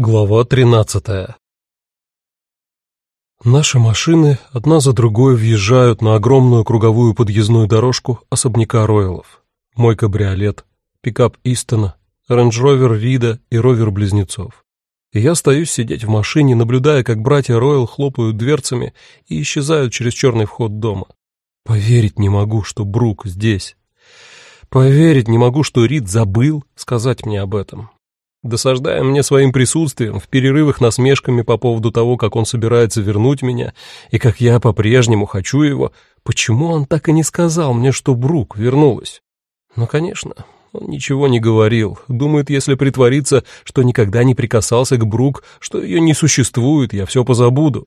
Глава 13 Наши машины одна за другой въезжают на огромную круговую подъездную дорожку особняка Ройлов. Мой кабриолет, пикап Истона, рейндж-ровер Рида и ровер близнецов. И я остаюсь сидеть в машине, наблюдая, как братья Ройл хлопают дверцами и исчезают через черный вход дома. Поверить не могу, что Брук здесь. Поверить не могу, что Рид забыл сказать мне об этом досаждая мне своим присутствием, в перерывах насмешками по поводу того, как он собирается вернуть меня, и как я по-прежнему хочу его, почему он так и не сказал мне, что Брук вернулась? Ну, конечно, он ничего не говорил, думает, если притвориться, что никогда не прикасался к Брук, что ее не существует, я все позабуду.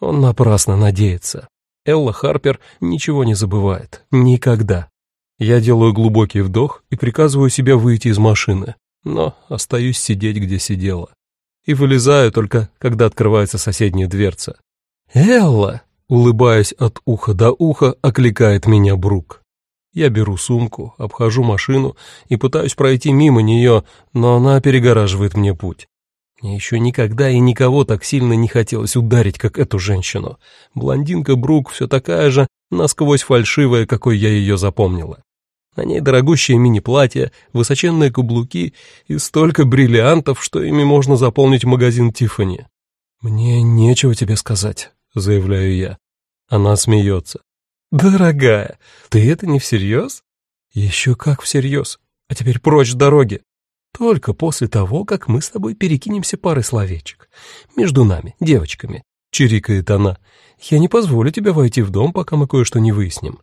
Он напрасно надеется. Элла Харпер ничего не забывает. Никогда. Я делаю глубокий вдох и приказываю себе выйти из машины но остаюсь сидеть, где сидела. И вылезаю только, когда открывается соседняя дверца. «Элла!» — улыбаясь от уха до уха, окликает меня Брук. Я беру сумку, обхожу машину и пытаюсь пройти мимо нее, но она перегораживает мне путь. Мне еще никогда и никого так сильно не хотелось ударить, как эту женщину. Блондинка Брук все такая же, насквозь фальшивая, какой я ее запомнила. На ней дорогущее мини-платье, высоченные каблуки и столько бриллиантов, что ими можно заполнить магазин Тиффани. «Мне нечего тебе сказать», — заявляю я. Она смеется. «Дорогая, ты это не всерьез?» «Еще как всерьез. А теперь прочь с дороги. Только после того, как мы с тобой перекинемся парой словечек. Между нами, девочками», — чирикает она. «Я не позволю тебе войти в дом, пока мы кое-что не выясним.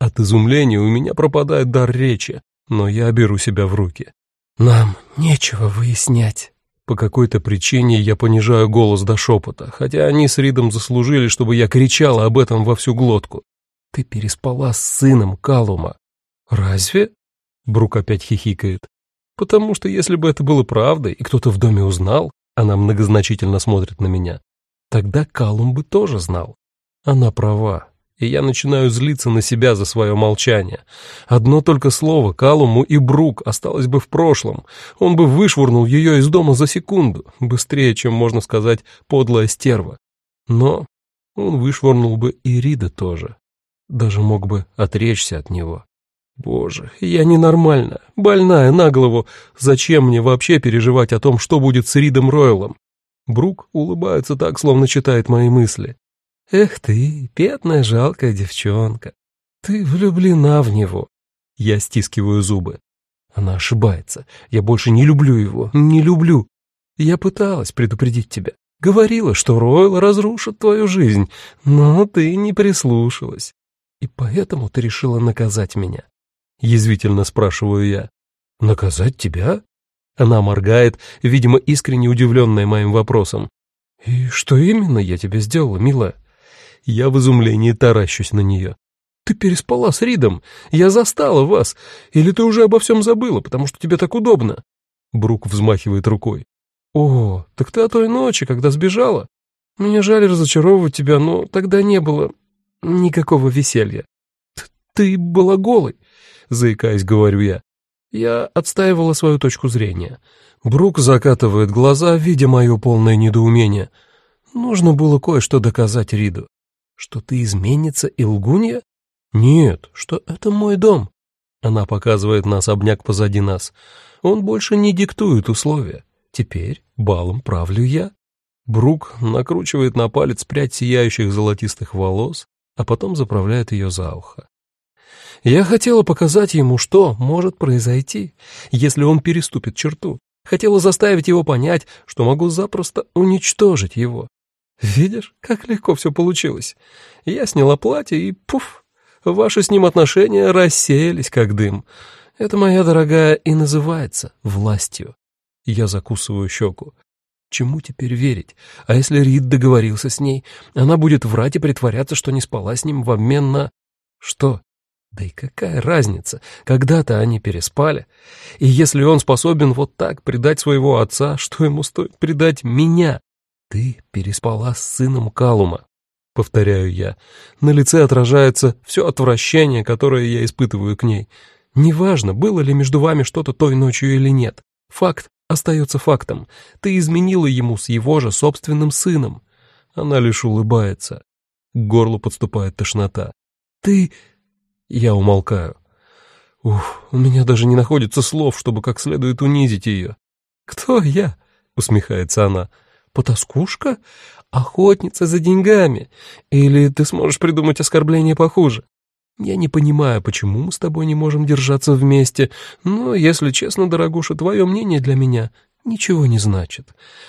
От изумления у меня пропадает дар речи, но я беру себя в руки. «Нам нечего выяснять». По какой-то причине я понижаю голос до шепота, хотя они с Ридом заслужили, чтобы я кричала об этом во всю глотку. «Ты переспала с сыном Калума». «Разве?» Брук опять хихикает. «Потому что если бы это было правдой, и кто-то в доме узнал, она многозначительно смотрит на меня, тогда Калум бы тоже знал. Она права, и я начинаю злиться на себя за свое молчание. Одно только слово Калуму и Брук осталось бы в прошлом. Он бы вышвырнул ее из дома за секунду, быстрее, чем, можно сказать, подлая стерва. Но он вышвырнул бы и Рида тоже. Даже мог бы отречься от него. Боже, я ненормальная, больная на голову. Зачем мне вообще переживать о том, что будет с Ридом Ройлом? Брук улыбается так, словно читает мои мысли. Эх ты, бедная жалкая девчонка. Ты влюблена в него. Я стискиваю зубы. Она ошибается. Я больше не люблю его. Не люблю. Я пыталась предупредить тебя. Говорила, что Ройл разрушит твою жизнь, но ты не прислушалась. И поэтому ты решила наказать меня. Язвительно спрашиваю я. Наказать тебя? Она моргает, видимо, искренне удивленная моим вопросом. «И что именно я тебе сделала, милая?» Я в изумлении таращусь на нее. «Ты переспала с Ридом. Я застала вас. Или ты уже обо всем забыла, потому что тебе так удобно?» Брук взмахивает рукой. «О, так ты о той ночи, когда сбежала? Мне жаль разочаровывать тебя, но тогда не было никакого веселья. Ты была голой», — заикаясь, говорю я. Я отстаивала свою точку зрения. Брук закатывает глаза, видя мое полное недоумение. Нужно было кое-что доказать Риду. Что ты изменница и лгунья? Нет, что это мой дом. Она показывает на особняк позади нас. Он больше не диктует условия. Теперь балом правлю я. Брук накручивает на палец прядь сияющих золотистых волос, а потом заправляет ее за ухо. Я хотела показать ему, что может произойти, если он переступит черту. Хотела заставить его понять, что могу запросто уничтожить его. Видишь, как легко все получилось. Я сняла платье и пуф, ваши с ним отношения рассеялись, как дым. Это, моя дорогая, и называется властью. Я закусываю щеку. Чему теперь верить? А если Рид договорился с ней, она будет врать и притворяться, что не спала с ним в обмен на... Что? Да и какая разница? Когда-то они переспали. И если он способен вот так предать своего отца, что ему стоит предать меня? «Ты переспала с сыном Калума», — повторяю я. На лице отражается все отвращение, которое я испытываю к ней. Неважно, было ли между вами что-то той ночью или нет. Факт остается фактом. Ты изменила ему с его же собственным сыном. Она лишь улыбается. К горлу подступает тошнота. Ты... Я умолкаю. Ух, у меня даже не находится слов, чтобы как следует унизить ее. «Кто я?» — усмехается она. «Потаскушка? Охотница за деньгами? Или ты сможешь придумать оскорбление похуже?» Я не понимаю, почему мы с тобой не можем держаться вместе, но, если честно, дорогуша, твое мнение для меня ничего не значит.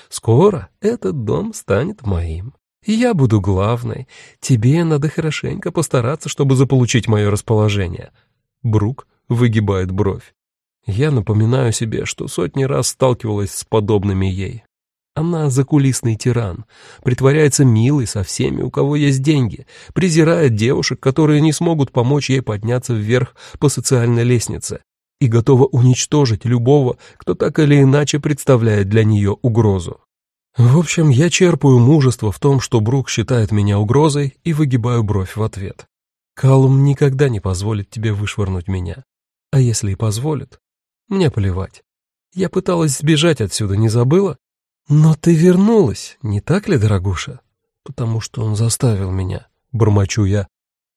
Скоро этот дом станет моим. Я буду главной. Тебе надо хорошенько постараться, чтобы заполучить мое расположение. Брук выгибает бровь. Я напоминаю себе, что сотни раз сталкивалась с подобными ей. Она закулисный тиран, притворяется милой со всеми, у кого есть деньги, презирает девушек, которые не смогут помочь ей подняться вверх по социальной лестнице, и готова уничтожить любого, кто так или иначе представляет для нее угрозу. В общем, я черпаю мужество в том, что Брук считает меня угрозой, и выгибаю бровь в ответ. Калум никогда не позволит тебе вышвырнуть меня. А если и позволит, мне плевать. Я пыталась сбежать отсюда, не забыла? Но ты вернулась, не так ли, дорогуша? Потому что он заставил меня, бормочу я.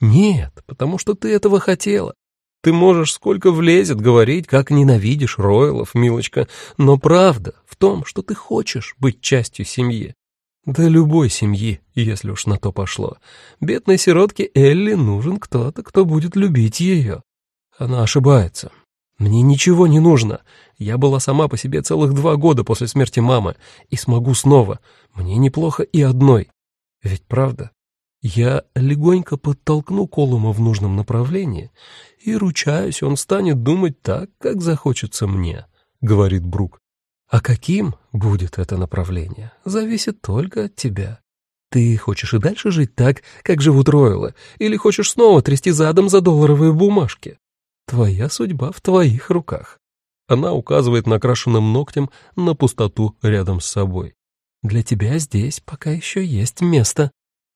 Нет, потому что ты этого хотела. Ты можешь сколько влезет говорить, как ненавидишь Ройлов, милочка, но правда в том, что ты хочешь быть частью семьи. Да любой семьи, если уж на то пошло. Бедной сиротке Элли нужен кто-то, кто будет любить ее. Она ошибается. Мне ничего не нужно. Я была сама по себе целых два года после смерти мамы и смогу снова. Мне неплохо и одной. Ведь правда? Я легонько подтолкну Колума в нужном направлении и, ручаюсь, он станет думать так, как захочется мне, — говорит Брук. А каким будет это направление, зависит только от тебя. Ты хочешь и дальше жить так, как живут Ройлы, или хочешь снова трясти задом за долларовые бумажки? Твоя судьба в твоих руках. Она указывает накрашенным ногтем на пустоту рядом с собой. Для тебя здесь пока еще есть место.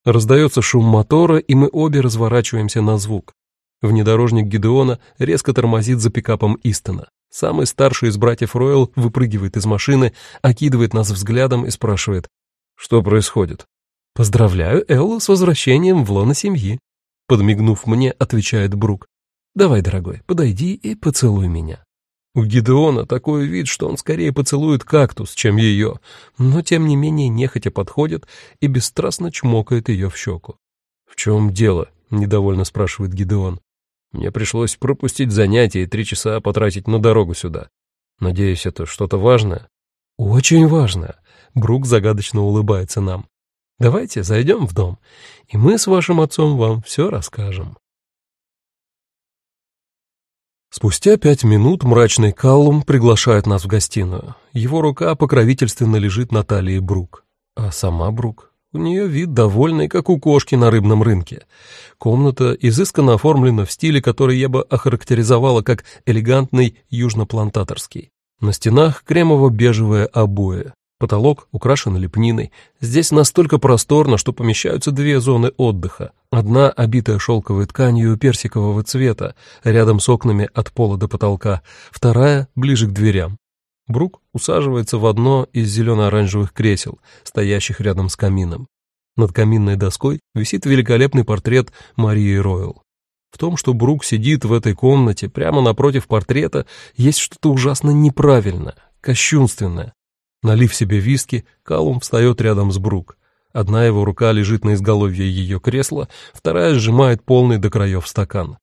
Раздается шум мотора, и мы обе разворачиваемся на звук. Внедорожник Гидеона резко тормозит за пикапом Истона. Самый старший из братьев Ройл выпрыгивает из машины, окидывает нас взглядом и спрашивает, что происходит. «Поздравляю Эллу с возвращением в лоно семьи», — подмигнув мне, отвечает Брук. «Давай, дорогой, подойди и поцелуй меня». У Гидеона такой вид, что он скорее поцелует кактус, чем ее, но тем не менее нехотя подходит и бесстрастно чмокает ее в щеку. «В чем дело?» — недовольно спрашивает Гидеон. «Мне пришлось пропустить занятия и три часа потратить на дорогу сюда. Надеюсь, это что-то важное?» «Очень важное», — Брук загадочно улыбается нам. «Давайте зайдем в дом, и мы с вашим отцом вам все расскажем». Спустя пять минут мрачный Каллум приглашает нас в гостиную. Его рука покровительственно лежит на талии Брук. А сама Брук? У нее вид довольный, как у кошки на рыбном рынке. Комната изысканно оформлена в стиле, который я бы охарактеризовала как элегантный южноплантаторский. На стенах кремово-бежевые обои, Потолок украшен лепниной. Здесь настолько просторно, что помещаются две зоны отдыха. Одна, обитая шелковой тканью персикового цвета, рядом с окнами от пола до потолка. Вторая, ближе к дверям. Брук усаживается в одно из зелено-оранжевых кресел, стоящих рядом с камином. Над каминной доской висит великолепный портрет Марии Ройл. В том, что Брук сидит в этой комнате прямо напротив портрета, есть что-то ужасно неправильное, кощунственное. Налив себе виски, Калум встает рядом с Брук. Одна его рука лежит на изголовье ее кресла, вторая сжимает полный до краев стакан.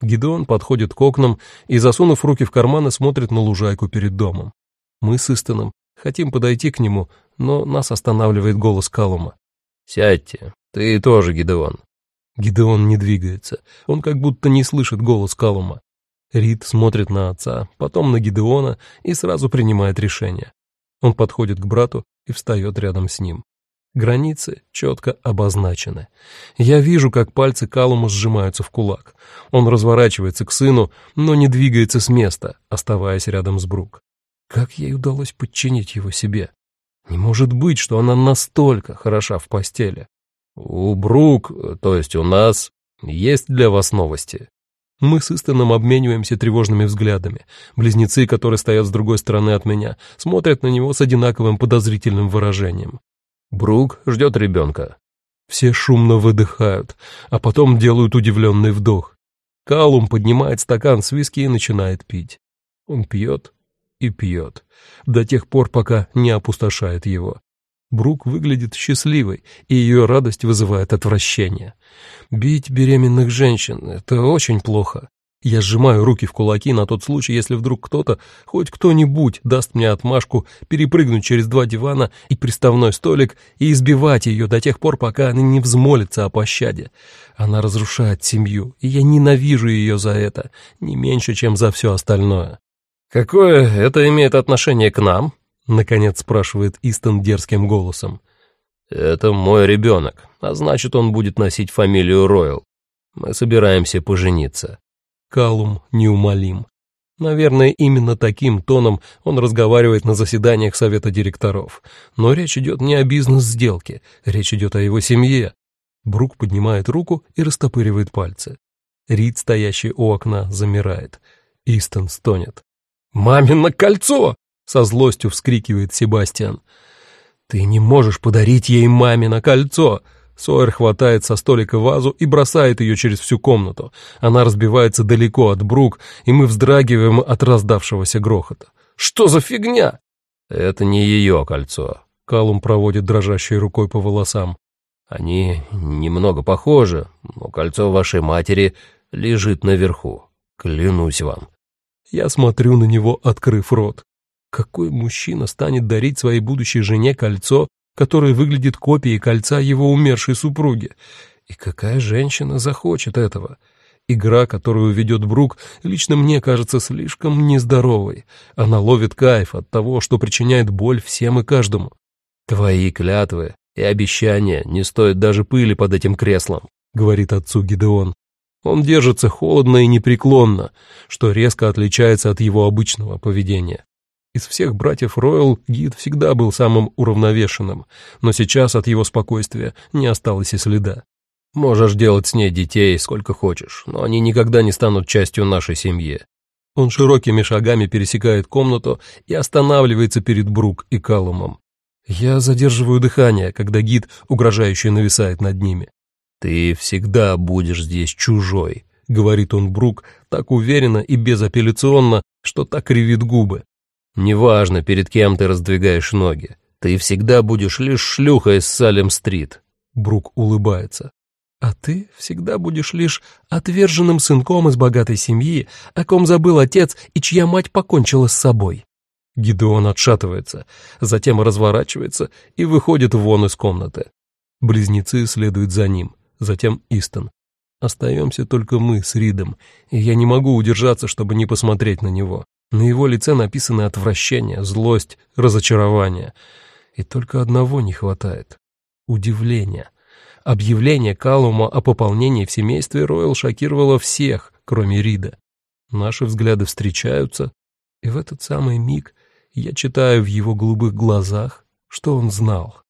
Гидеон подходит к окнам и, засунув руки в карманы, смотрит на лужайку перед домом. Мы с Истоном хотим подойти к нему, но нас останавливает голос Калума. «Сядьте, ты тоже Гидеон». Гидеон не двигается, он как будто не слышит голос Калума. Рид смотрит на отца, потом на Гидеона и сразу принимает решение. Он подходит к брату и встает рядом с ним. Границы четко обозначены. Я вижу, как пальцы Калума сжимаются в кулак. Он разворачивается к сыну, но не двигается с места, оставаясь рядом с Брук. Как ей удалось подчинить его себе? Не может быть, что она настолько хороша в постели. У Брук, то есть у нас, есть для вас новости. Мы с Истоном обмениваемся тревожными взглядами. Близнецы, которые стоят с другой стороны от меня, смотрят на него с одинаковым подозрительным выражением. Брук ждет ребенка. Все шумно выдыхают, а потом делают удивленный вдох. Калум поднимает стакан с виски и начинает пить. Он пьет и пьет, до тех пор, пока не опустошает его. Брук выглядит счастливой, и ее радость вызывает отвращение. Бить беременных женщин — это очень плохо. Я сжимаю руки в кулаки на тот случай, если вдруг кто-то, хоть кто-нибудь, даст мне отмашку перепрыгнуть через два дивана и приставной столик и избивать ее до тех пор, пока она не взмолится о пощаде. Она разрушает семью, и я ненавижу ее за это, не меньше, чем за все остальное. «Какое это имеет отношение к нам?» Наконец спрашивает Истон дерзким голосом. «Это мой ребенок, а значит, он будет носить фамилию Ройл. Мы собираемся пожениться». Калум неумолим. Наверное, именно таким тоном он разговаривает на заседаниях совета директоров. Но речь идет не о бизнес-сделке, речь идет о его семье. Брук поднимает руку и растопыривает пальцы. Рид, стоящий у окна, замирает. Истон стонет. «Мамино кольцо!» Со злостью вскрикивает Себастьян. «Ты не можешь подарить ей маме на кольцо!» Сойер хватает со столика вазу и бросает ее через всю комнату. Она разбивается далеко от Брук, и мы вздрагиваем от раздавшегося грохота. «Что за фигня?» «Это не ее кольцо», — Калум проводит дрожащей рукой по волосам. «Они немного похожи, но кольцо вашей матери лежит наверху. Клянусь вам». Я смотрю на него, открыв рот. Какой мужчина станет дарить своей будущей жене кольцо, которое выглядит копией кольца его умершей супруги? И какая женщина захочет этого? Игра, которую ведет Брук, лично мне кажется слишком нездоровой. Она ловит кайф от того, что причиняет боль всем и каждому. «Твои клятвы и обещания не стоят даже пыли под этим креслом», — говорит отцу Гидеон. Он держится холодно и непреклонно, что резко отличается от его обычного поведения. Из всех братьев Ройл гид всегда был самым уравновешенным, но сейчас от его спокойствия не осталось и следа. «Можешь делать с ней детей сколько хочешь, но они никогда не станут частью нашей семьи». Он широкими шагами пересекает комнату и останавливается перед Брук и Калумом. Я задерживаю дыхание, когда гид угрожающе нависает над ними. «Ты всегда будешь здесь чужой», — говорит он Брук так уверенно и безапелляционно, что так кривит губы. Неважно, перед кем ты раздвигаешь ноги. Ты всегда будешь лишь шлюхой с Салем-стрит. Брук улыбается. А ты всегда будешь лишь отверженным сынком из богатой семьи, о ком забыл отец и чья мать покончила с собой. Гидеон отшатывается, затем разворачивается и выходит вон из комнаты. Близнецы следуют за ним, затем Истон. Остаемся только мы с Ридом, и я не могу удержаться, чтобы не посмотреть на него. На его лице написаны отвращение, злость, разочарование. И только одного не хватает — удивления. Объявление Калума о пополнении в семействе Ройл шокировало всех, кроме Рида. Наши взгляды встречаются, и в этот самый миг я читаю в его голубых глазах, что он знал.